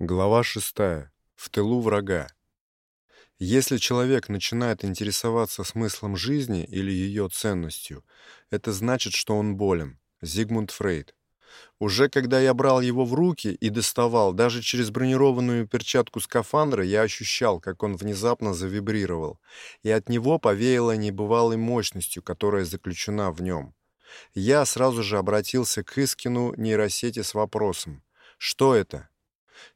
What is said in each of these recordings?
Глава 6. В тылу врага. Если человек начинает интересоваться смыслом жизни или ее ценностью, это значит, что он болен. Зигмунд Фрейд. Уже когда я брал его в руки и доставал, даже через бронированную перчатку скафандра, я ощущал, как он внезапно завибрировал, и от него повеяло небывалой мощностью, которая заключена в нем. Я сразу же обратился к Искину нейросети с вопросом: "Что это?"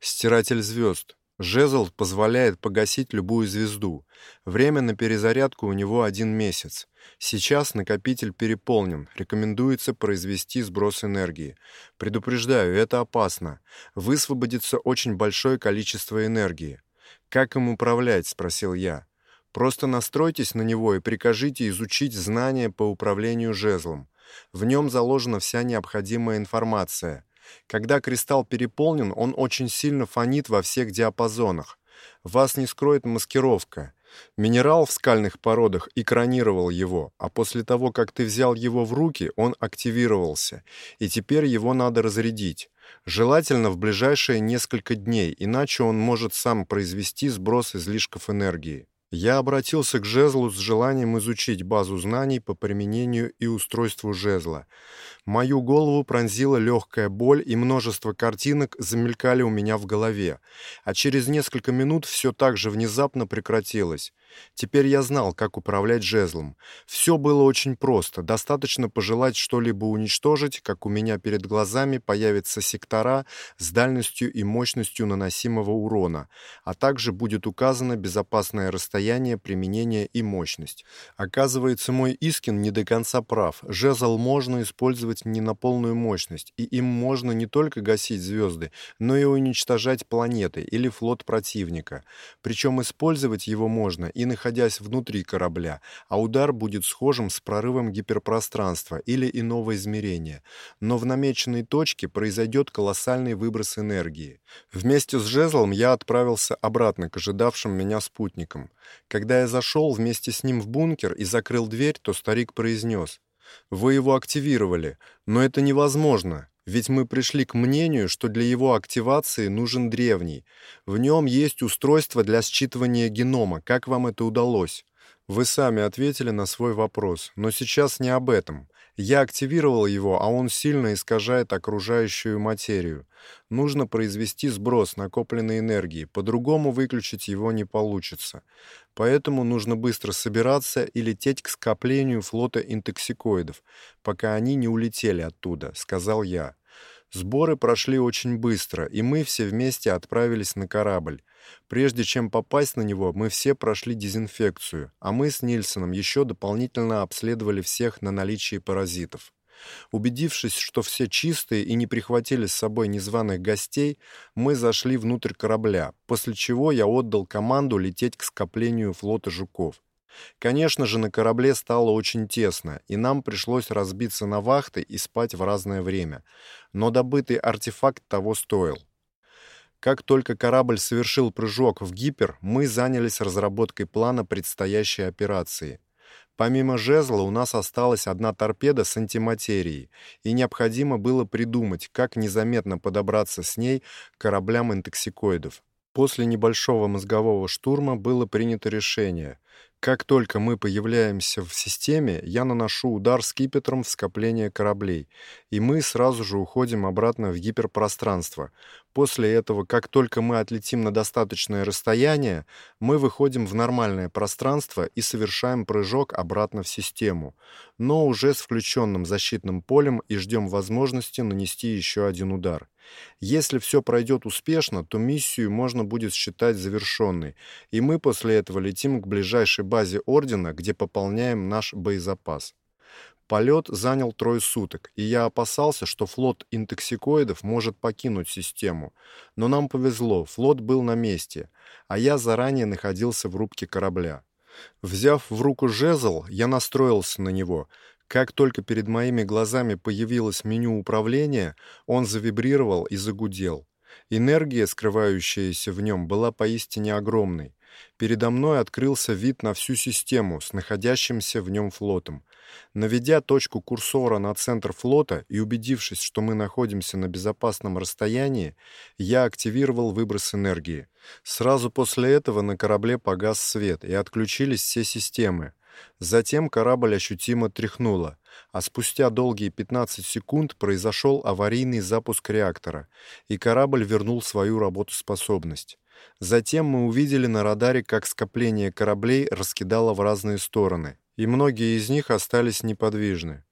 Стиратель звезд. Жезл позволяет погасить любую звезду. Время на перезарядку у него один месяц. Сейчас накопитель переполнен. Рекомендуется произвести сброс энергии. Предупреждаю, это опасно. Высвободится очень большое количество энергии. Как им управлять, спросил я. Просто настройтесь на него и прикажите изучить знания по управлению жезлом. В нем заложена вся необходимая информация. Когда кристалл переполнен, он очень сильно фонит во всех диапазонах. Вас не скроет маскировка. Минерал в скальных породах экранировал его, а после того, как ты взял его в руки, он активировался, и теперь его надо разрядить. Желательно в ближайшие несколько дней, иначе он может сам произвести сброс излишков энергии. Я обратился к жезлу с желанием изучить базу знаний по применению и устройству жезла. Мою голову пронзила легкая боль, и множество картинок замелькали у меня в голове. А через несколько минут все так же внезапно прекратилось. Теперь я знал, как управлять жезлом. Все было очень просто. Достаточно пожелать что-либо уничтожить, как у меня перед глазами появятся сектора с дальностью и мощностью наносимого урона, а также будет указано безопасное расстояние применения и мощность. Оказывается, мой Искин не до конца прав. Жезл можно использовать не на полную мощность, и им можно не только гасить звезды, но и уничтожать планеты или флот противника. Причем использовать его можно и находясь внутри корабля, а удар будет схожим с прорывом гиперпространства или иного измерения. Но в намеченной точке произойдет колоссальный выброс энергии. Вместе с жезлом я отправился обратно к ожидавшим меня спутникам. Когда я зашел вместе с ним в бункер и закрыл дверь, то старик произнес: "Вы его активировали, но это невозможно. Ведь мы пришли к мнению, что для его активации нужен древний. В нем есть устройство для считывания генома. Как вам это удалось? Вы сами ответили на свой вопрос, но сейчас не об этом. Я активировал его, а он сильно искажает окружающую материю. Нужно произвести сброс накопленной энергии, по-другому выключить его не получится. Поэтому нужно быстро собираться и лететь к скоплению флота интоксикоидов, пока они не улетели оттуда, сказал я. Сборы прошли очень быстро, и мы все вместе отправились на корабль. Прежде чем попасть на него, мы все прошли дезинфекцию, а мы с Нильсоном еще дополнительно обследовали всех на наличие паразитов. Убедившись, что все чистые и не прихватили с собой незваных гостей, мы зашли внутрь корабля, после чего я отдал команду лететь к скоплению флота жуков. Конечно же, на корабле стало очень тесно, и нам пришлось разбиться на вахты и спать в разное время. Но добытый артефакт того стоил. Как только корабль совершил прыжок в гипер, мы занялись разработкой плана предстоящей операции. Помимо жезла у нас осталась одна торпеда с антиматерией, и необходимо было придумать, как незаметно подобраться с ней к кораблям интоксикоидов. После небольшого мозгового штурма было принято решение как только мы появляемся в системе, я наношу удар скипетром в скопление кораблей, и мы сразу же уходим обратно в гиперпространство. После этого, как только мы отлетим на достаточное расстояние, мы выходим в нормальное пространство и совершаем прыжок обратно в систему, но уже с включенным защитным полем и ждем возможности нанести еще один удар. Если все пройдет успешно, то миссию можно будет считать завершенной, и мы после этого летим к ближайшей базе ордена, где пополняем наш боезапас. Полет занял трое суток, и я опасался, что флот интоксикоидов может покинуть систему. Но нам повезло, флот был на месте, а я заранее находился в рубке корабля. Взяв в руку жезл, я настроился на него, как только перед моими глазами появилось меню управления, он завибрировал и загудел. Энергия, скрывающаяся в нем, была поистине огромной. Передо мной открылся вид на всю систему с находящимся в нем флотом. Наведя точку курсора на центр флота и убедившись, что мы находимся на безопасном расстоянии, я активировал выброс энергии. Сразу после этого на корабле погас свет и отключились все системы. Затем корабль ощутимо тряхнуло, а спустя долгие 15 секунд произошел аварийный запуск реактора, и корабль вернул свою работоспособность. Затем мы увидели на радаре, как скопление кораблей раскидало в разные стороны, и многие из них остались неподвижны.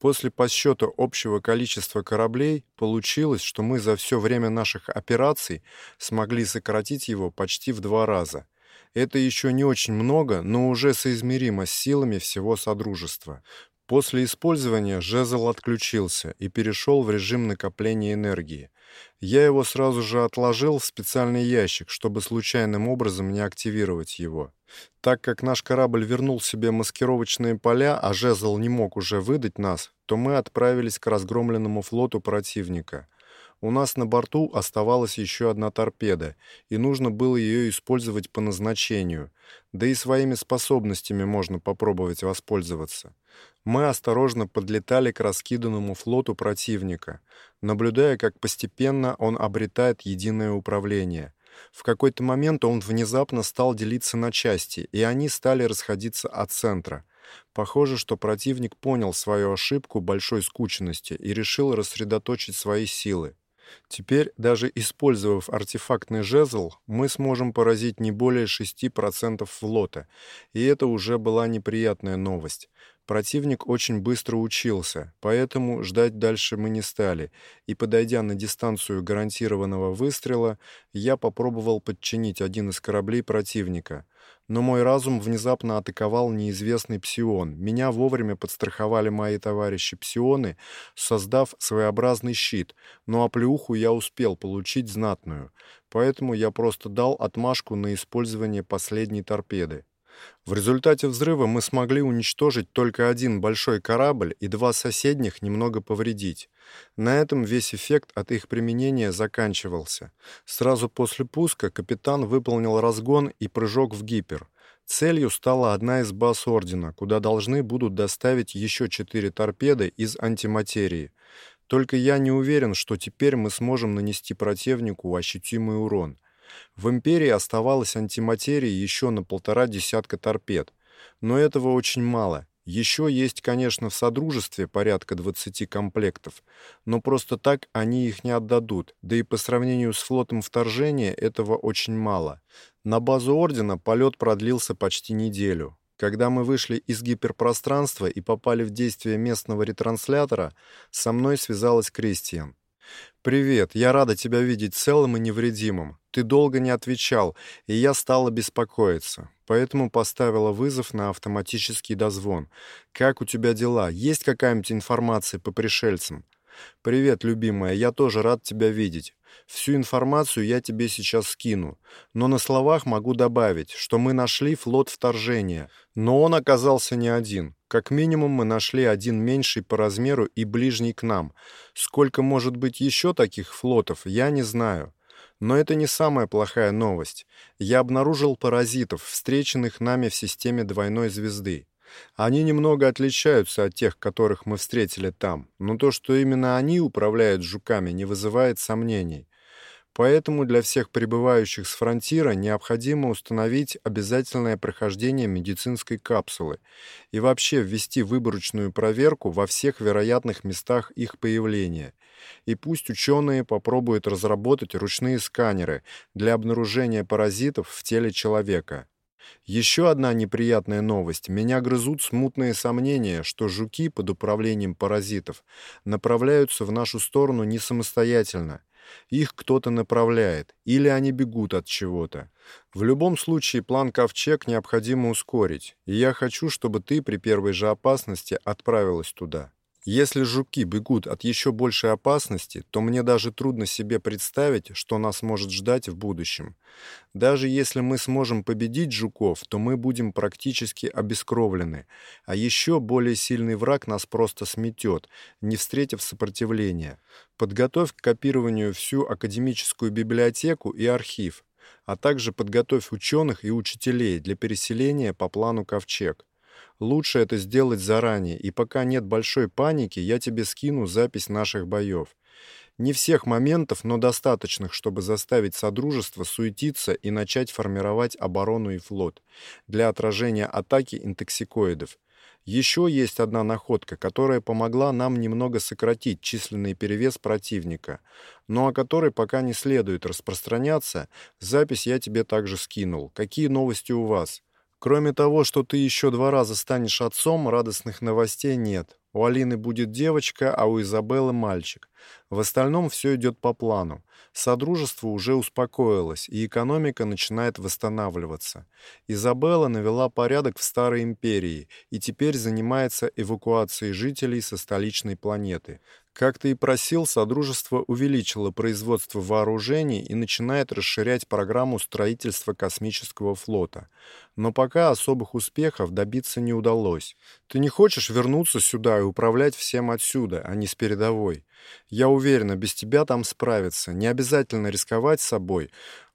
После подсчета общего количества кораблей получилось, что мы за все время наших операций смогли сократить его почти в два раза. Это еще не очень много, но уже соизмеримо с силами всего Содружества. После использования жезл отключился и перешел в режим накопления энергии. Я его сразу же отложил в специальный ящик, чтобы случайным образом не активировать его. Так как наш корабль вернул себе маскировочные поля, а жезл не мог уже выдать нас, то мы отправились к разгромленному флоту противника. У нас на борту оставалась еще одна торпеда, и нужно было ее использовать по назначению. Да и своими способностями можно попробовать воспользоваться. Мы осторожно подлетали к раскиданному флоту противника, наблюдая, как постепенно он обретает единое управление. В какой-то момент он внезапно стал делиться на части, и они стали расходиться от центра. Похоже, что противник понял свою ошибку большой скученности и решил рассредоточить свои силы. Теперь, даже использовав артефактный жезл, мы сможем поразить не более 6% флота, и это уже была неприятная новость. Противник очень быстро учился, поэтому ждать дальше мы не стали, и, подойдя на дистанцию гарантированного выстрела, я попробовал подчинить один из кораблей противника. Но мой разум внезапно атаковал неизвестный псион. Меня вовремя подстраховали мои товарищи псионы, создав своеобразный щит, но оплеуху я успел получить знатную, поэтому я просто дал отмашку на использование последней торпеды. В результате взрыва мы смогли уничтожить только один большой корабль и два соседних немного повредить. На этом весь эффект от их применения заканчивался. Сразу после пуска капитан выполнил разгон и прыжок в гипер. Целью стала одна из баз Ордена, куда должны будут доставить еще четыре торпеды из антиматерии. Только я не уверен, что теперь мы сможем нанести противнику ощутимый урон. В империи оставалось антиматерии еще на полтора десятка торпед, но этого очень мало. Еще есть, конечно, в Содружестве порядка 20 комплектов, но просто так они их не отдадут, да и по сравнению с флотом вторжения этого очень мало. На базу Ордена полет продлился почти неделю. Когда мы вышли из гиперпространства и попали в действие местного ретранслятора, со мной связалась Кристиан. «Привет, я рада тебя видеть целым и невредимым. Ты долго не отвечал, и я стала беспокоиться. Поэтому поставила вызов на автоматический дозвон. Как у тебя дела? Есть какая-нибудь информация по пришельцам?» «Привет, любимая, я тоже рад тебя видеть. Всю информацию я тебе сейчас скину, но на словах могу добавить, что мы нашли флот вторжения, но он оказался не один. Как минимум мы нашли один меньший по размеру и ближний к нам. Сколько может быть еще таких флотов, я не знаю. Но это не самая плохая новость. Я обнаружил паразитов, встреченных нами в системе двойной звезды. Они немного отличаются от тех, которых мы встретили там, но то, что именно они управляют жуками, не вызывает сомнений. Поэтому для всех прибывающих с фронтира необходимо установить обязательное прохождение медицинской капсулы и вообще ввести выборочную проверку во всех вероятных местах их появления. И пусть ученые попробуют разработать ручные сканеры для обнаружения паразитов в теле человека. Еще одна неприятная новость. Меня грызут смутные сомнения, что жуки под управлением паразитов направляются в нашу сторону не самостоятельно, их кто-то направляет, или они бегут от чего-то. В любом случае план Ковчег необходимо ускорить, и я хочу, чтобы ты при первой же опасности отправилась туда. Если жуки бегут от еще большей опасности, то мне даже трудно себе представить, что нас может ждать в будущем. Даже если мы сможем победить жуков, то мы будем практически обескровлены, а еще более сильный враг нас просто сметет, не встретив сопротивления. Подготовь к копированию всю академическую библиотеку и архив. а также подготовь ученых и учителей для переселения по плану Ковчег. Лучше это сделать заранее, и пока нет большой паники, я тебе скину запись наших боев. Не всех моментов, но достаточных, чтобы заставить Содружество суетиться и начать формировать оборону и флот для отражения атаки интоксикоидов. Еще есть одна находка, которая помогла нам немного сократить численный перевес противника, но о которой пока не следует распространяться. Запись я тебе также скинул. Какие новости у вас? Кроме того, что ты еще два раза станешь отцом, радостных новостей нет. У Алины будет девочка, а у Изабеллы мальчик. В остальном все идет по плану. Содружество уже успокоилось, и экономика начинает восстанавливаться. Изабелла навела порядок в старой империи и теперь занимается эвакуацией жителей со столичной планеты. Как ты и просил, Содружество увеличило производство вооружений и начинает расширять программу строительства космического флота. Но пока особых успехов добиться не удалось. Ты не хочешь вернуться сюда и управлять всем отсюда, а не с передовой? Я уверена, без тебя там справиться. Не обязательно рисковать собой.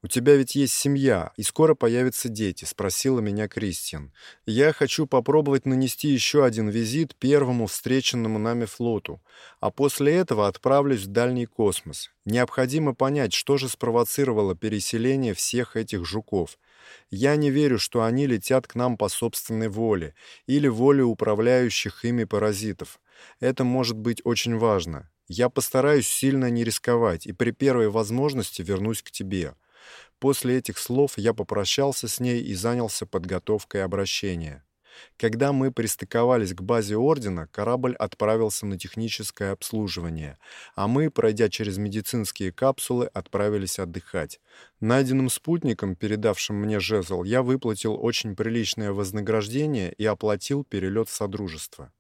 У тебя ведь есть семья, и скоро появятся дети, спросила меня Кристиан. Я хочу попробовать нанести еще один визит первому встреченному нами флоту, а после этого отправлюсь в дальний космос. Необходимо понять, что же спровоцировало переселение всех этих жуков. Я не верю, что они летят к нам по собственной воле или воле управляющих ими паразитов. Это может быть очень важно. Я постараюсь сильно не рисковать и при первой возможности вернусь к тебе. После этих слов я попрощался с ней и занялся подготовкой обращения. Когда мы пристыковались к базе ордена, корабль отправился на техническое обслуживание, а мы, пройдя через медицинские капсулы, отправились отдыхать. Найденным спутником, передавшим мне жезл, я выплатил очень приличное вознаграждение и оплатил перелет в Содружество.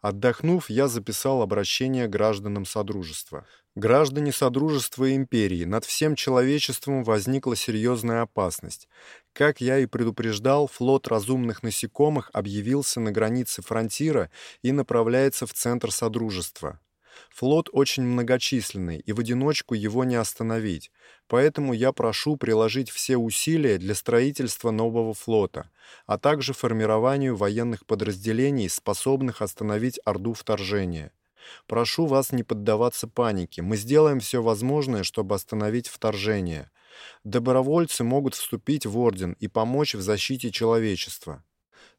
Отдохнув, я записал обращение гражданам Содружества. Граждане Содружества Империи, над всем человечеством возникла серьезная опасность. Как я и предупреждал, флот разумных насекомых объявился на границе фронтира и направляется в центр Содружества. Флот очень многочисленный, и в одиночку его не остановить. Поэтому я прошу приложить все усилия для строительства нового флота, а также формированию военных подразделений, способных остановить орду вторжения. Прошу вас не поддаваться панике. Мы сделаем все возможное, чтобы остановить вторжение. Добровольцы могут вступить в орден и помочь в защите человечества.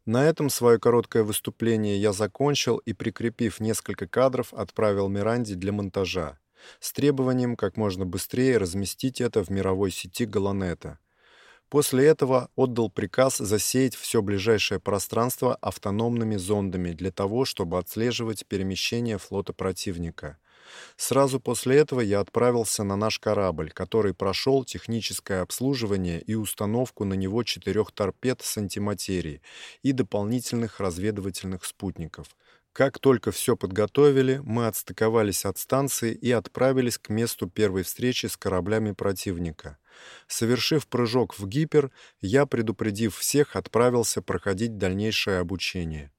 На этом свое короткое выступление я закончил и, прикрепив несколько кадров, отправил Миранде для монтажа с требованием как можно быстрее разместить это в мировой сети Галанета. После этого отдал приказ засеять все ближайшее пространство автономными зондами для того, чтобы отслеживать перемещение флота противника. Сразу после этого я отправился на наш корабль, который прошел техническое обслуживание и установку на него четырех торпед с антиматерией и дополнительных разведывательных спутников. Как только все подготовили, мы отстыковались от станции и отправились к месту первой встречи с кораблями противника. Совершив прыжок в гипер, я, предупредив всех, отправился проходить дальнейшее обучение.